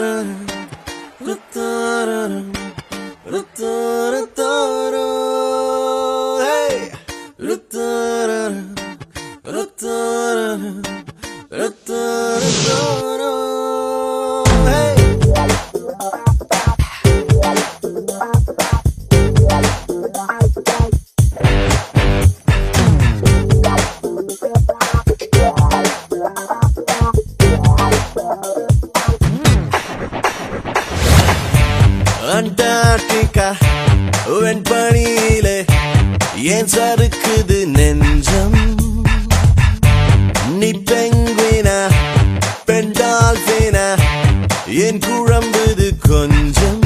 better. வெண்பணியிலே ஏன் சறுக்குது நெஞ்சம்? நீ பெங்குவினா பெண்டால்பினா என் குழம்புது கொஞ்சம்?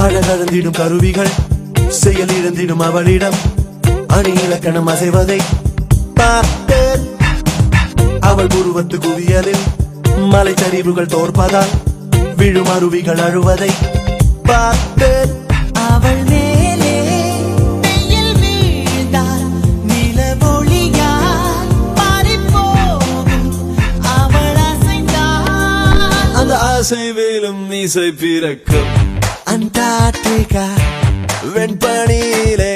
அழகழந்திடும் கருவிகள் செயல் இழந்திடும் அவளிடம் அணி இலக்கணம் அசைவதை பார்த்தேன் அவள் உருவத்து குவியலில் மலைச்சரிவுகள் தோற்பதால் விழும் அருவிகள் அழுவதை பார்த்தேன் அவள் மேலே ஆசை வேலும் மீசை பிறக்கும். அண்டார்டிகா வெண்பணியிலே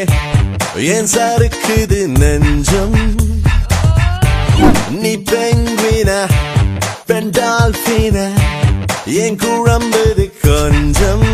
ஏன் சறுக்குது நெஞ்சம்? நீ பெங்குவினா பெண்டால்பினா ஏன் குழம்புது கொஞ்சம்?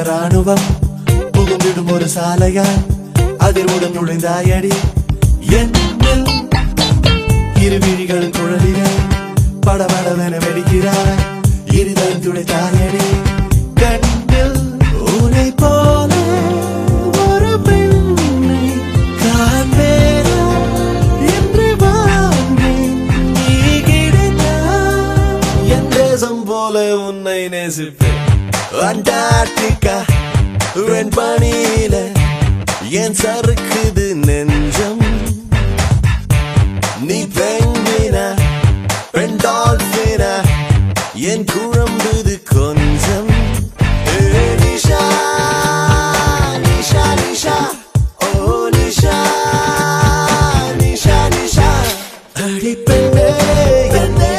தடதடவென ராணுவம் புகுந்திடும் ஒரு சாலையா? அதிர்வுடன் நுழைந்தாயடி. என்னில் இருவிழிகள் விழிகள் படபடவென வெடிக்கிறாய். இருதல் துடைத்தாயடி. கண்ணில் உனை போல ஒரு பெண்ணை காண்பேனா? என்று நீ என் தேசம் போல உன்னை நேசிப்பேன். அண்டார்டிகா வெண்பணியில என் சறுக்குது நெஞ்சம்? நீ பெங்கினா பெண்டால்பினா என் குழம்புது கொஞ்சம்? நிஷா நிஷா நிஷா ஓ நிஷா நிஷா நிஷா. அடிப்பெண்ணே என்னே?